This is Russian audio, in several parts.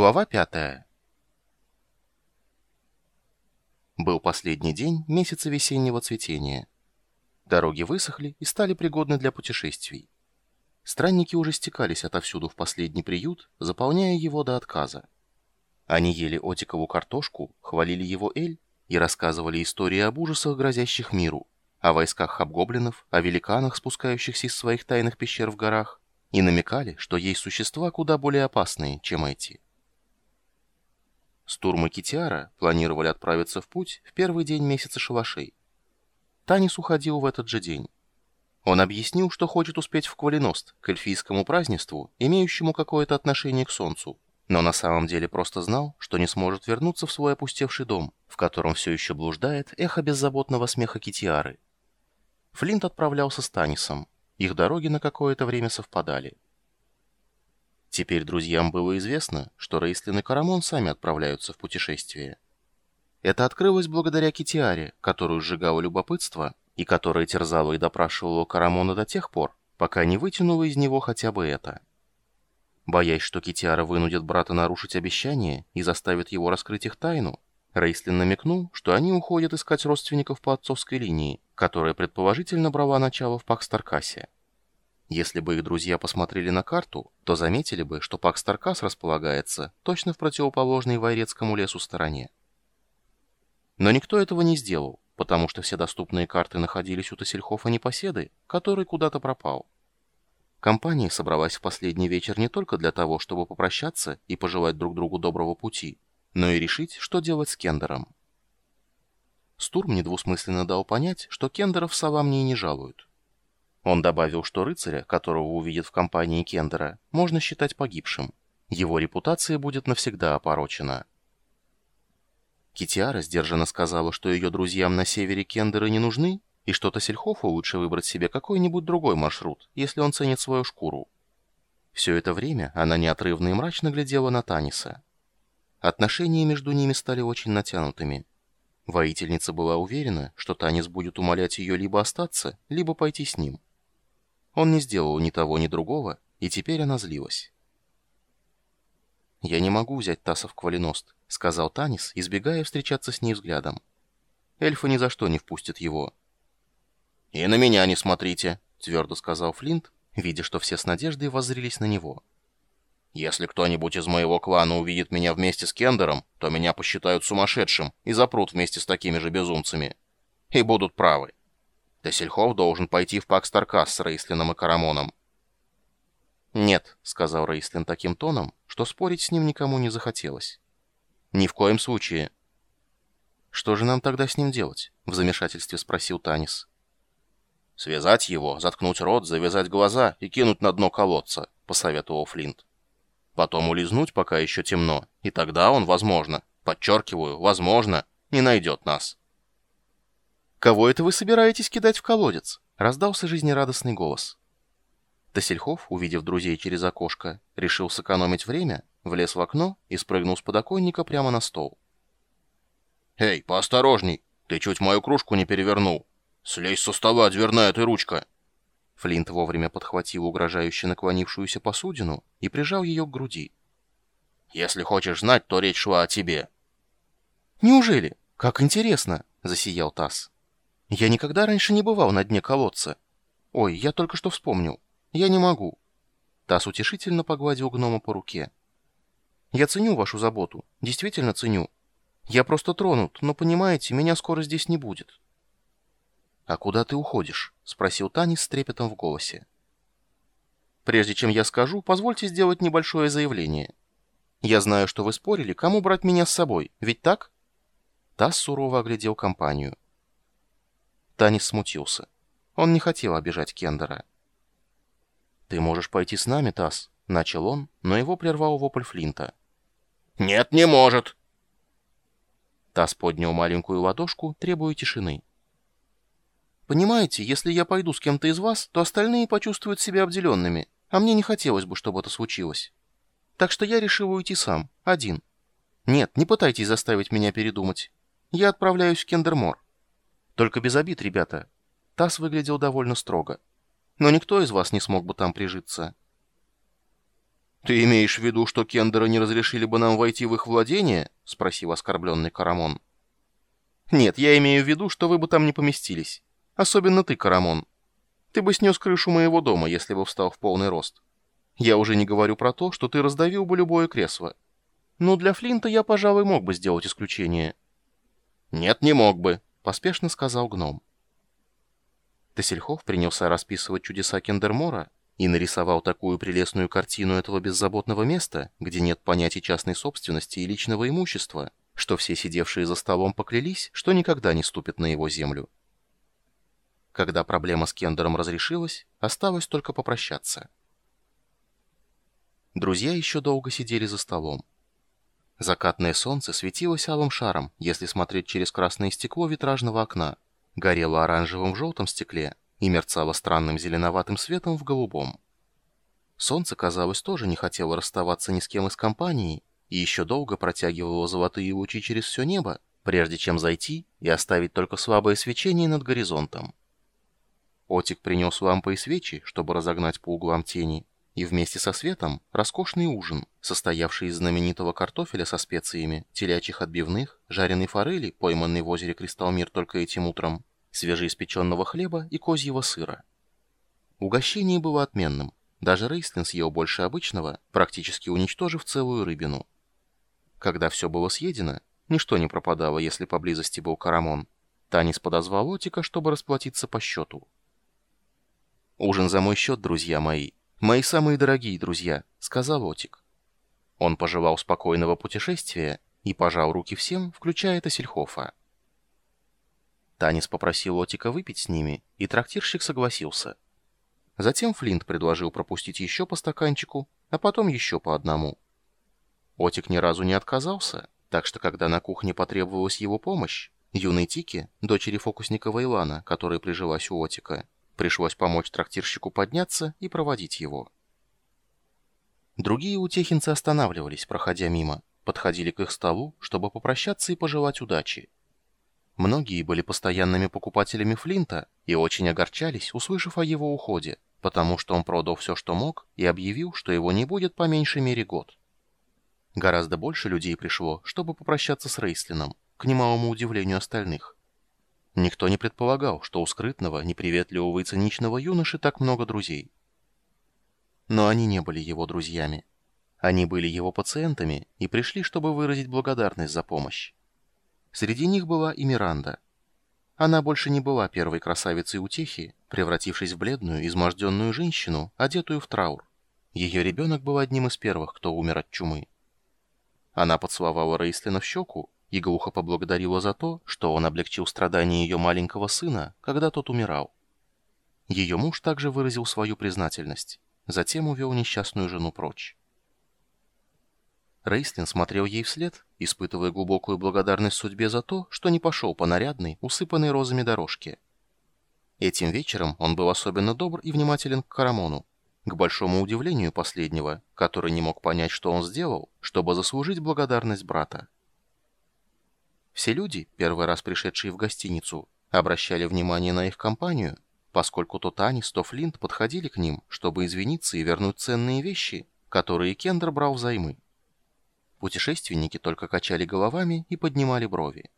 Глава пятая. Был последний день месяца весеннего цветения. Дороги высохли и стали пригодны для путешествий. Странники уже стекались отовсюду в последний приют, заполняя его до отказа. Они ели отикову картошку, хвалили его эль и рассказывали истории об ужасах, грозящих миру, о войсках хабгоблинов, о великанах, спускающихся из своих тайных пещер в горах, и намекали, что есть существа куда более опасные, чем эти. Стурм и Китиара планировали отправиться в путь в первый день месяца шалашей. Танис уходил в этот же день. Он объяснил, что хочет успеть в Квалиност, к эльфийскому празднеству, имеющему какое-то отношение к солнцу, но на самом деле просто знал, что не сможет вернуться в свой опустевший дом, в котором все еще блуждает эхо беззаботного смеха Китиары. Флинт отправлялся с Танисом. Их дороги на какое-то время совпадали. Теперь друзьям было известно, что Рейслин и Карамон сами отправляются в путешествие. Это открылось благодаря Китиаре, которую сжигало любопытство, и которая терзала и допрашивала Карамона до тех пор, пока не вытянула из него хотя бы это. Боясь, что Китиара вынудит брата нарушить обещание и заставит его раскрыть их тайну, Рейслин намекнул, что они уходят искать родственников по отцовской линии, которая предположительно брала начало в Пакстаркасе. Если бы их друзья посмотрели на карту, то заметили бы, что Пак Старкас располагается точно в противоположной Вайрецкому лесу стороне. Но никто этого не сделал, потому что все доступные карты находились у Тассельхофа Непоседы, который куда-то пропал. Компания собралась в последний вечер не только для того, чтобы попрощаться и пожелать друг другу доброго пути, но и решить, что делать с Кендером. Стурм недвусмысленно дал понять, что Кендеров совам не не жалуют. Он добавил, что рыцаря, которого увидит в компании Кендера, можно считать погибшим. Его репутация будет навсегда опорочена. Китиара сдержанно сказала, что ее друзьям на севере Кендера не нужны, и что Тассельхофу лучше выбрать себе какой-нибудь другой маршрут, если он ценит свою шкуру. Все это время она неотрывно и мрачно глядела на Таниса. Отношения между ними стали очень натянутыми. Воительница была уверена, что Танис будет умолять ее либо остаться, либо пойти с ним. Он не сделал ни того, ни другого, и теперь она злилась. «Я не могу взять Таса в Квалиност», — сказал Танис, избегая встречаться с ней взглядом. «Эльфы ни за что не впустят его». «И на меня не смотрите», — твердо сказал Флинт, видя, что все с надеждой воззрились на него. «Если кто-нибудь из моего клана увидит меня вместе с Кендером, то меня посчитают сумасшедшим и запрут вместе с такими же безумцами. И будут правы». Тессельхов должен пойти в пак Старкас с Рейслином и Карамоном. «Нет», — сказал Рейслин таким тоном, что спорить с ним никому не захотелось. «Ни в коем случае». «Что же нам тогда с ним делать?» — в замешательстве спросил Танис. «Связать его, заткнуть рот, завязать глаза и кинуть на дно колодца», — посоветовал Флинт. «Потом улизнуть, пока еще темно, и тогда он, возможно, подчеркиваю, возможно, не найдет нас». «Кого это вы собираетесь кидать в колодец?» — раздался жизнерадостный голос. Тосельхов, увидев друзей через окошко, решил сэкономить время, влез в окно и спрыгнул с подоконника прямо на стол. «Эй, поосторожней! Ты чуть мою кружку не перевернул! Слезь со стола, дверная ты ручка!» Флинт вовремя подхватил угрожающе наклонившуюся посудину и прижал ее к груди. «Если хочешь знать, то речь шла о тебе». «Неужели? Как интересно!» — засиял Тасс. Я никогда раньше не бывал на дне колодца. Ой, я только что вспомнил. Я не могу. Тасс утешительно погладил гнома по руке. Я ценю вашу заботу. Действительно ценю. Я просто тронут, но, понимаете, меня скоро здесь не будет. «А куда ты уходишь?» — спросил Танис с трепетом в голосе. «Прежде чем я скажу, позвольте сделать небольшое заявление. Я знаю, что вы спорили, кому брать меня с собой, ведь так?» Тасс сурово оглядел компанию. Танис смутился. Он не хотел обижать Кендера. «Ты можешь пойти с нами, Тасс», — начал он, но его прервал вопль Флинта. «Нет, не может!» Тасс поднял маленькую ладошку, требуя тишины. «Понимаете, если я пойду с кем-то из вас, то остальные почувствуют себя обделенными, а мне не хотелось бы, чтобы это случилось. Так что я решил уйти сам, один. Нет, не пытайтесь заставить меня передумать. Я отправляюсь в Кендермор. Только без обид, ребята. Тасс выглядел довольно строго. Но никто из вас не смог бы там прижиться. «Ты имеешь в виду, что кендеры не разрешили бы нам войти в их владение?» — спросил оскорбленный Карамон. «Нет, я имею в виду, что вы бы там не поместились. Особенно ты, Карамон. Ты бы снес крышу моего дома, если бы встал в полный рост. Я уже не говорю про то, что ты раздавил бы любое кресло. Но для Флинта я, пожалуй, мог бы сделать исключение». «Нет, не мог бы», — поспешно сказал гном. Тесельхов принялся расписывать чудеса Кендермора и нарисовал такую прелестную картину этого беззаботного места, где нет понятий частной собственности и личного имущества, что все сидевшие за столом поклялись, что никогда не ступят на его землю. Когда проблема с Кендером разрешилась, осталось только попрощаться. Друзья еще долго сидели за столом. Закатное солнце светилось алым шаром, если смотреть через красное стекло витражного окна, горело оранжевым в желтом стекле и мерцало странным зеленоватым светом в голубом. Солнце, казалось, тоже не хотело расставаться ни с кем из компании и еще долго протягивало золотые лучи через все небо, прежде чем зайти и оставить только слабое свечение над горизонтом. Отик принес лампы и свечи, чтобы разогнать по углам тени, и вместе со светом роскошный ужин, состоявший из знаменитого картофеля со специями, телячьих отбивных, жареной форели, пойманной в озере Кристалмир только этим утром, свежеиспеченного хлеба и козьего сыра. Угощение было отменным. Даже Рейслин съел больше обычного, практически уничтожив целую рыбину. Когда все было съедено, ничто не пропадало, если поблизости был Карамон. Танис подозвал Отика, чтобы расплатиться по счету. «Ужин за мой счет, друзья мои. Мои самые дорогие друзья», — сказал Отик. Он пожелал спокойного путешествия и пожал руки всем, включая Тассельхофа. Танис попросил Отика выпить с ними, и трактирщик согласился. Затем Флинт предложил пропустить еще по стаканчику, а потом еще по одному. Отик ни разу не отказался, так что когда на кухне потребовалась его помощь, юной Тике, дочери фокусника Вейлана, которая прижилась у Отика, пришлось помочь трактирщику подняться и проводить его. Другие утехинцы останавливались, проходя мимо, подходили к их столу, чтобы попрощаться и пожелать удачи. Многие были постоянными покупателями Флинта и очень огорчались, услышав о его уходе, потому что он продал все, что мог, и объявил, что его не будет по меньшей мере год. Гораздо больше людей пришло, чтобы попрощаться с Рейслином, к немалому удивлению остальных. Никто не предполагал, что у скрытного, неприветливого и циничного юноши так много друзей. Но они не были его друзьями. Они были его пациентами и пришли, чтобы выразить благодарность за помощь. Среди них была и Миранда. Она больше не была первой красавицей утехи, превратившись в бледную, изможденную женщину, одетую в траур. Ее ребенок был одним из первых, кто умер от чумы. Она поцеловала Рейслина в щеку и глухо поблагодарила за то, что он облегчил страдания ее маленького сына, когда тот умирал. Ее муж также выразил свою признательность, затем увел несчастную жену прочь. Рейслин смотрел ей вслед, испытывая глубокую благодарность судьбе за то, что не пошел по нарядной, усыпанной розами дорожке. Этим вечером он был особенно добр и внимателен к Карамону, к большому удивлению последнего, который не мог понять, что он сделал, чтобы заслужить благодарность брата. Все люди, первый раз пришедшие в гостиницу, обращали внимание на их компанию, поскольку то Танис, то Флинт подходили к ним, чтобы извиниться и вернуть ценные вещи, которые Кендер брал взаймы. Путешественники только качали головами и поднимали брови.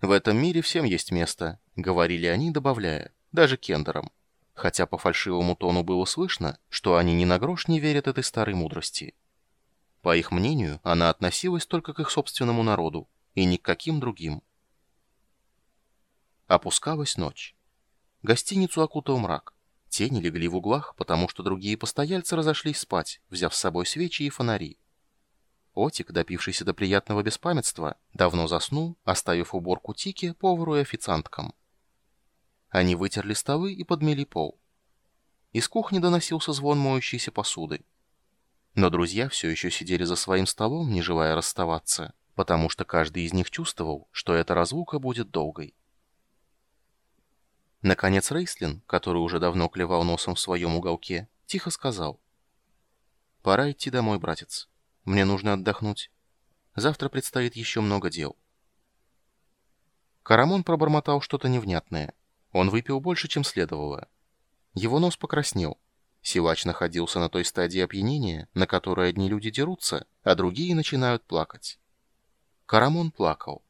«В этом мире всем есть место», — говорили они, добавляя, даже кендерам. Хотя по фальшивому тону было слышно, что они ни на грош не верят этой старой мудрости. По их мнению, она относилась только к их собственному народу, и ни к каким другим. Опускалась ночь. Гостиницу окутал мрак. Тени легли в углах, потому что другие постояльцы разошлись спать, взяв с собой свечи и фонари. Отик, допившийся до приятного беспамятства, давно заснул, оставив уборку Тики повару и официанткам. Они вытерли столы и подмели пол. Из кухни доносился звон моющейся посуды. Но друзья все еще сидели за своим столом, не желая расставаться, потому что каждый из них чувствовал, что эта разлука будет долгой. Наконец Рейслин, который уже давно клевал носом в своем уголке, тихо сказал. «Пора идти домой, братец». Мне нужно отдохнуть. Завтра предстоит еще много дел. Карамон пробормотал что-то невнятное. Он выпил больше, чем следовало. Его нос покраснел. Силач находился на той стадии опьянения, на которой одни люди дерутся, а другие начинают плакать. Карамон плакал.